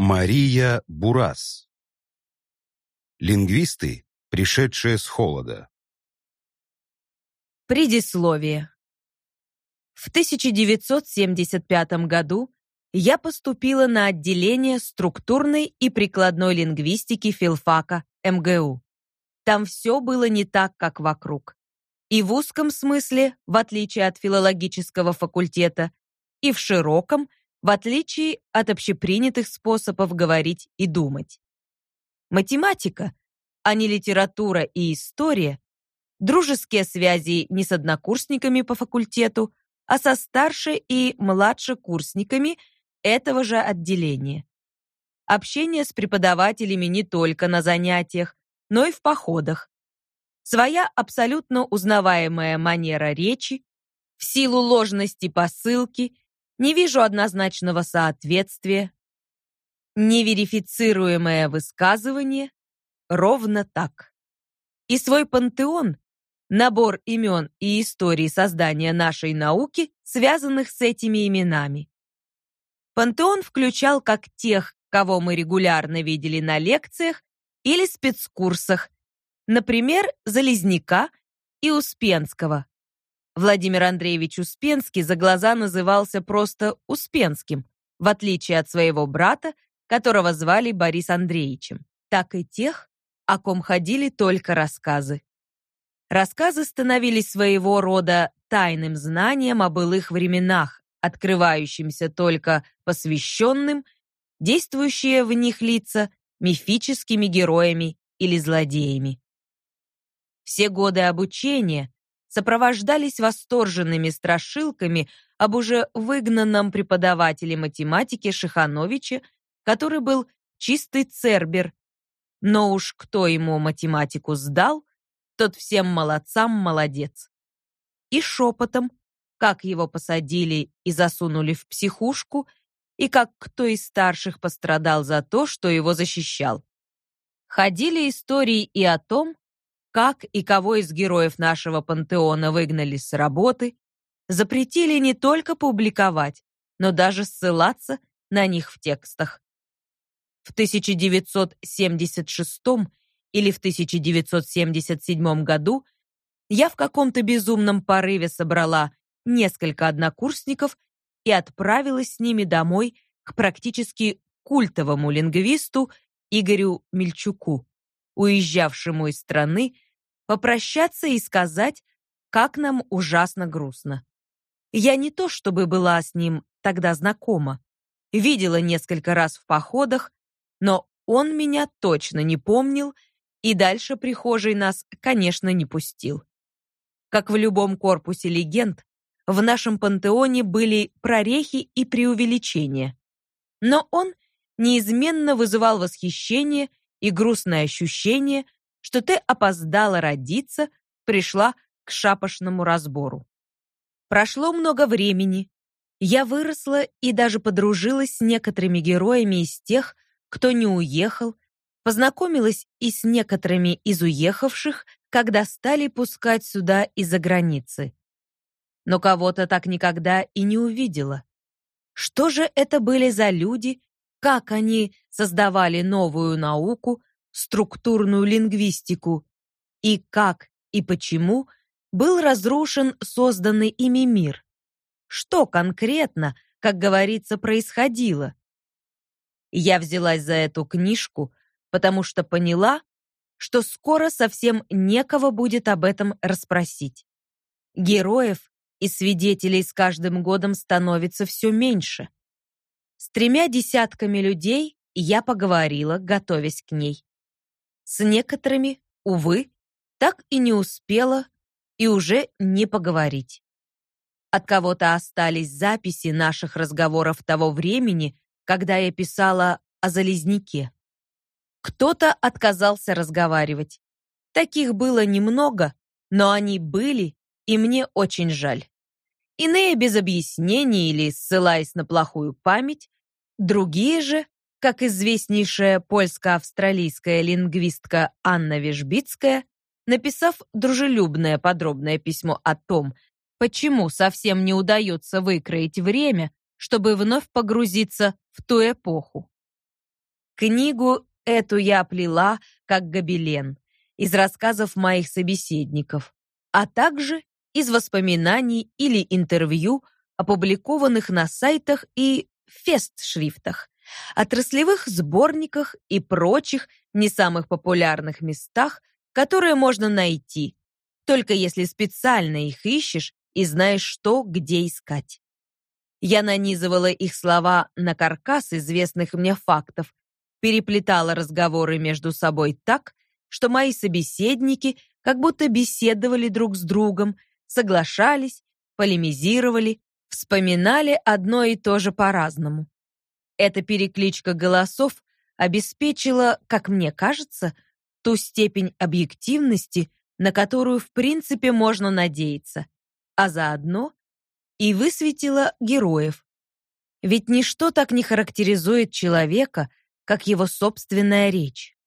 Мария Бурас. Лингвисты, пришедшие с холода. Предисловие. В 1975 году я поступила на отделение структурной и прикладной лингвистики филфака МГУ. Там все было не так, как вокруг. И в узком смысле, в отличие от филологического факультета, и в широком, в отличие от общепринятых способов говорить и думать. Математика, а не литература и история, дружеские связи не с однокурсниками по факультету, а со старше- и младшекурсниками этого же отделения. Общение с преподавателями не только на занятиях, но и в походах. Своя абсолютно узнаваемая манера речи, в силу ложности посылки, не вижу однозначного соответствия, неверифицируемое высказывание ровно так. И свой пантеон, набор имен и историй создания нашей науки, связанных с этими именами. Пантеон включал как тех, кого мы регулярно видели на лекциях или спецкурсах, например, Залезняка и Успенского. Владимир Андреевич Успенский за глаза назывался просто Успенским, в отличие от своего брата, которого звали Борис Андреевичем, так и тех, о ком ходили только рассказы. Рассказы становились своего рода тайным знанием о былых временах, открывающимся только посвященным, действующие в них лица мифическими героями или злодеями. Все годы обучения сопровождались восторженными страшилками об уже выгнанном преподавателе математики Шихановиче, который был чистый цербер. Но уж кто ему математику сдал, тот всем молодцам молодец. И шепотом, как его посадили и засунули в психушку, и как кто из старших пострадал за то, что его защищал. Ходили истории и о том, как и кого из героев нашего пантеона выгнали с работы, запретили не только публиковать, но даже ссылаться на них в текстах. В 1976 или в 1977 году я в каком-то безумном порыве собрала несколько однокурсников и отправилась с ними домой к практически культовому лингвисту Игорю Мельчуку, уезжавшему из страны, попрощаться и сказать, как нам ужасно грустно. Я не то чтобы была с ним тогда знакома, видела несколько раз в походах, но он меня точно не помнил и дальше прихожей нас, конечно, не пустил. Как в любом корпусе легенд, в нашем пантеоне были прорехи и преувеличения. Но он неизменно вызывал восхищение и грустное ощущение, что ты опоздала родиться, пришла к шапошному разбору. Прошло много времени. Я выросла и даже подружилась с некоторыми героями из тех, кто не уехал, познакомилась и с некоторыми из уехавших, когда стали пускать сюда из-за границы. Но кого-то так никогда и не увидела. Что же это были за люди, как они создавали новую науку, структурную лингвистику, и как и почему был разрушен созданный ими мир? Что конкретно, как говорится, происходило? Я взялась за эту книжку, потому что поняла, что скоро совсем некого будет об этом расспросить. Героев и свидетелей с каждым годом становится все меньше. С тремя десятками людей я поговорила, готовясь к ней. С некоторыми, увы, так и не успела и уже не поговорить. От кого-то остались записи наших разговоров того времени, когда я писала о Залезняке. Кто-то отказался разговаривать. Таких было немного, но они были, и мне очень жаль. Иные без объяснений или ссылаясь на плохую память, другие же, как известнейшая польско-австралийская лингвистка Анна Вежбицкая, написав дружелюбное подробное письмо о том, почему совсем не удается выкроить время, чтобы вновь погрузиться в ту эпоху. Книгу эту я плела как гобелен из рассказов моих собеседников, а также из воспоминаний или интервью, опубликованных на сайтах и фестшрифтах, отраслевых сборниках и прочих не самых популярных местах, которые можно найти, только если специально их ищешь и знаешь, что где искать. Я нанизывала их слова на каркас известных мне фактов, переплетала разговоры между собой так, что мои собеседники как будто беседовали друг с другом, соглашались, полемизировали, вспоминали одно и то же по-разному. Эта перекличка голосов обеспечила, как мне кажется, ту степень объективности, на которую в принципе можно надеяться, а заодно и высветила героев. Ведь ничто так не характеризует человека, как его собственная речь.